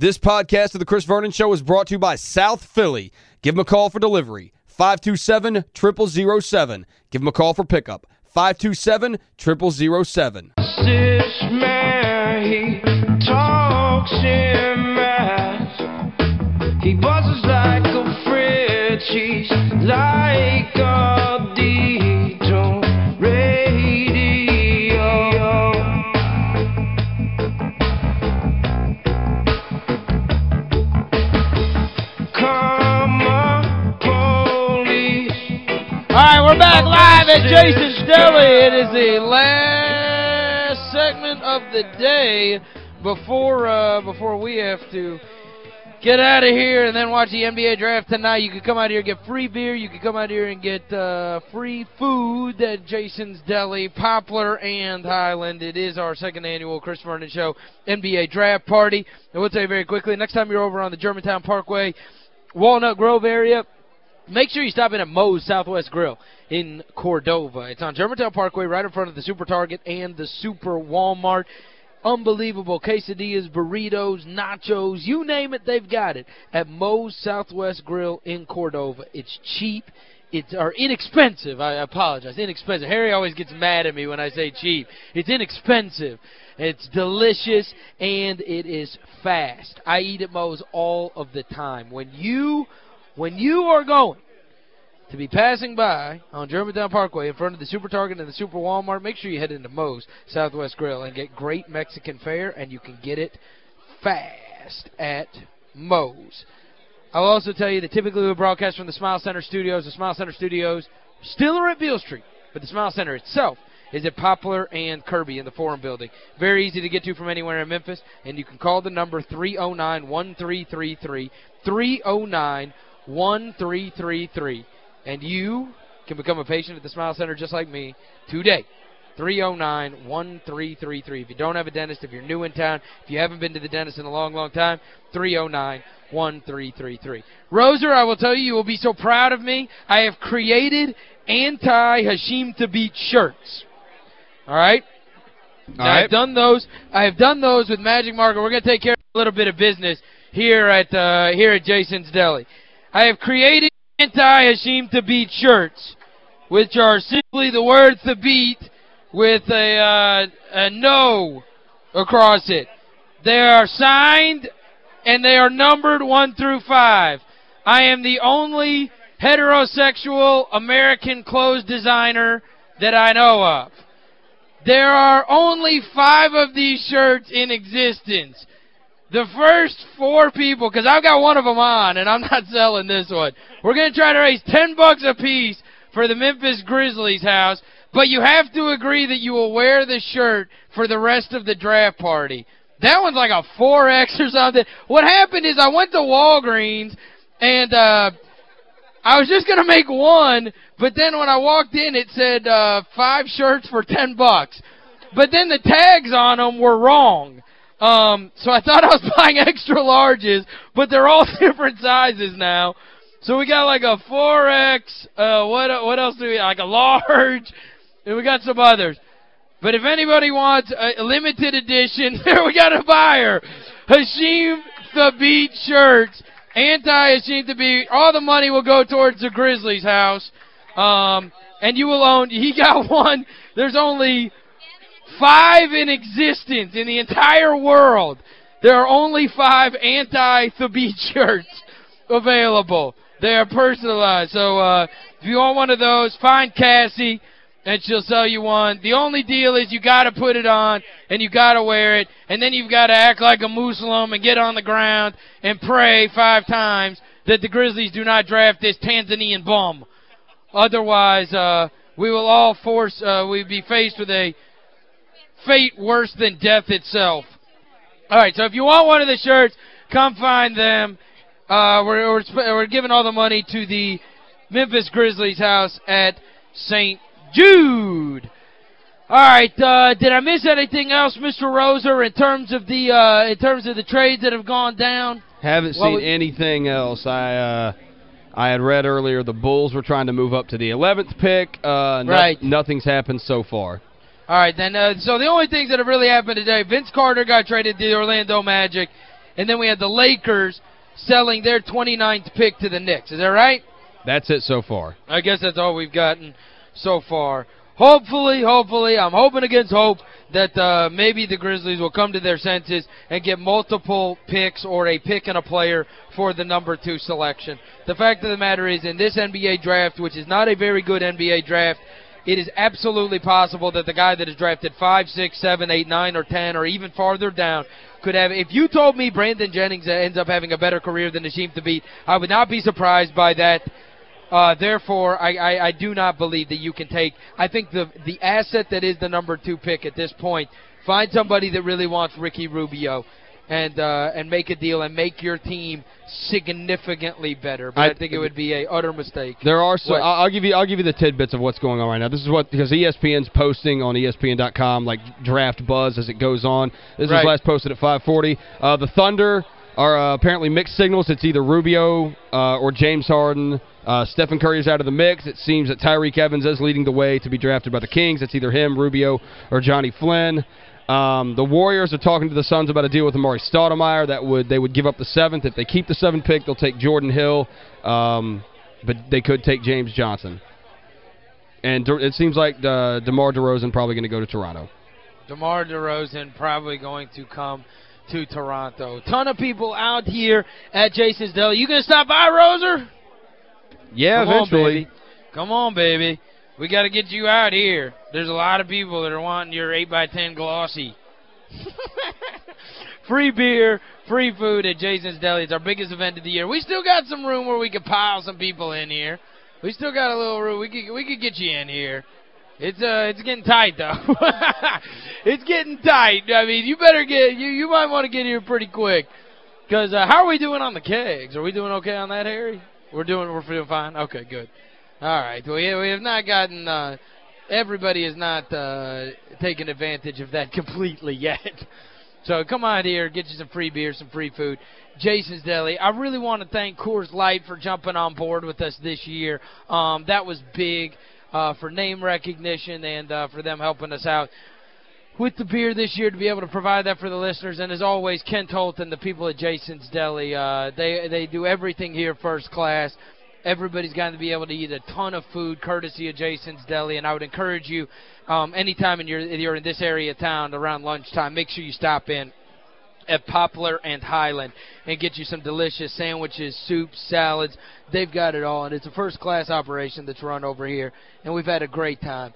This podcast of The Chris Vernon Show is brought to you by South Philly. Give them a call for delivery. 527-0007. Give them a call for pickup. 527-0007. This man, he talks in mass. He buzzes like a fridge. He's like a back live at Jason's Deli. It is the last segment of the day before uh, before we have to get out of here and then watch the NBA draft tonight. You can come out here and get free beer. You can come out here and get uh, free food at Jason's Deli, Poplar and Highland. It is our second annual Chris Vernon Show NBA draft party. And we'll tell you very quickly, next time you're over on the Germantown Parkway, Walnut Grove area, Make sure you stop in at Moe's Southwest Grill in Cordova. It's on Germantown Parkway right in front of the Super Target and the Super Walmart. Unbelievable quesadillas, burritos, nachos, you name it, they've got it at Moe's Southwest Grill in Cordova. It's cheap. It's are inexpensive. I apologize. Inexpensive. Harry always gets mad at me when I say cheap. It's inexpensive. It's delicious and it is fast. I eat at Moe's all of the time. When you when you are going to be passing by on Germantown Parkway in front of the Super Target and the Super Walmart, make sure you head into Moe's Southwest Grill and get great Mexican fare, and you can get it fast at Moe's. I'll also tell you that typically we broadcast from the Smile Center Studios. The Smile Center Studios still are at Beale Street, but the Smile Center itself is at Poplar and Kirby in the Forum Building. Very easy to get to from anywhere in Memphis, and you can call the number 309-1333, 309-1333, and you can become a patient at the Smile Center just like me today. 309-1333. If you don't have a dentist, if you're new in town, if you haven't been to the dentist in a long, long time, 309-1333. Roser, I will tell you, you will be so proud of me. I have created anti-Hasheem Thabeet shirts. All right? Now, right. I've done those. I have done those with Magic Marker. We're going to take care of a little bit of business here at uh, here at Jason's Deli. I have created anti-Hasheem Thabeet shirts, which are simply the words word Thabeet with a, uh, a no across it. They are signed and they are numbered 1 through 5. I am the only heterosexual American clothes designer that I know of. There are only five of these shirts in existence. The first four people, because I've got one of them on, and I'm not selling this one. We're going to try to raise 10 bucks a piece for the Memphis Grizzlies house, but you have to agree that you will wear the shirt for the rest of the draft party. That one's like a 4X or something. What happened is I went to Walgreens, and uh, I was just going to make one, but then when I walked in, it said uh, five shirts for 10 bucks. But then the tags on them were wrong. Um, so I thought I was buying extra larges, but they're all different sizes now. So we got like a 4X, uh, what what else do we like a large, and we got some others. But if anybody wants a, limited edition, there we got a buyer. Hasheem the Thabeet shirts, anti-Hasheem Thabeet. All the money will go towards the Grizzlies house. Um, and you will own, he got one. There's only five in existence in the entire world. There are only five anti-Thabeet shirts available. They are personalized. So uh, if you want one of those, find Cassie and she'll sell you one. The only deal is you got to put it on and you got to wear it. And then you've got to act like a Muslim and get on the ground and pray five times that the Grizzlies do not draft this Tanzanian bum. Otherwise, uh, we will all force, uh, we'd be faced with a fate worse than death itself. All right, so if you want one of the shirts, come find them. Uh, we're, we're, we're giving all the money to the Memphis Grizzlies house at St. Jude. All right, uh, did I miss anything else, Mr. Roser, in terms of the uh, in terms of the trades that have gone down? Haven't What seen anything else. I uh, I had read earlier the Bulls were trying to move up to the 11th pick. Uh, no- Right. nothing's happened so far. All right, then. Uh, so the only things that have really happened today, Vince Carter got traded to the Orlando Magic, and then we had the Lakers selling their 29th pick to the Knicks. Is that right? That's it so far. I guess that's all we've gotten so far. Hopefully, hopefully, I'm hoping against hope that uh, maybe the Grizzlies will come to their senses and get multiple picks or a pick and a player for the number two selection. The fact of the matter is, in this NBA draft, which is not a very good NBA draft, it is absolutely possible that the guy that is drafted 5, 6, 7, 8, 9, or 10, or even farther down could have, if you told me Brandon Jennings ends up having a better career than Hasheem Thabeet, I would not be surprised by that. Uh, therefore, I, I, I do not believe that you can take, I think the, the asset that is the number two pick at this point, find somebody that really wants Ricky Rubio and uh, and make a deal and make your team significantly better. But I, I think it would be a utter mistake. There are so I'll, I'll give you I'll give you the tidbits of what's going on right now. This is what because ESPN's posting on ESPN.com like draft buzz as it goes on. This right. was last posted at 5:40. Uh, the Thunder are uh, apparently mixed signals. It's either Rubio uh, or James Harden. Uh, Stephen Curry is out of the mix. It seems that Tyreke Evans is leading the way to be drafted by the Kings. It's either him, Rubio, or Johnny Flynn. Um, the Warriors are talking to the Suns about a deal with Amar'e Stoudemire that would they would give up the seventh. If they keep the seventh pick, they'll take Jordan Hill, um, but they could take James Johnson. And it seems like uh, DeMar DeRozan probably going to go to Toronto. DeMar DeRozan probably going to come to Toronto. Ton of people out here at Jason's Deli. You going to stop by, Roser? Yeah, Come eventually. On, baby. Come on, baby. We got to get you out here. There's a lot of people that are wanting your 8x10 glossy. free beer, free food at Jason's Deli. It's our biggest event of the year. We still got some room where we could pile some people in here. We still got a little room. We could we could get you in here. It's uh it's getting tight though. it's getting tight. I mean, you better get you you might want to get here pretty quick. Cuz uh, how are we doing on the kegs? Are we doing okay on that, Harry? We're doing we're doing fine. Okay, good. All right. We we have not gotten uh everybody has not uh taken advantage of that completely yet. So come on out here, get you some free beer, some free food. Jason's Deli. I really want to thank Coors Light for jumping on board with us this year. Um, that was big uh, for name recognition and uh, for them helping us out with the beer this year to be able to provide that for the listeners. And as always, Kent Holt and the people at Jason's Deli, uh, they, they do everything here first class. Everybody's going to be able to eat a ton of food courtesy of Jason's Deli, and I would encourage you, um, anytime you're, you're in this area of town around lunchtime, make sure you stop in at Poplar and Highland and get you some delicious sandwiches, soups, salads. They've got it all, and it's a first-class operation that's run over here, and we've had a great time.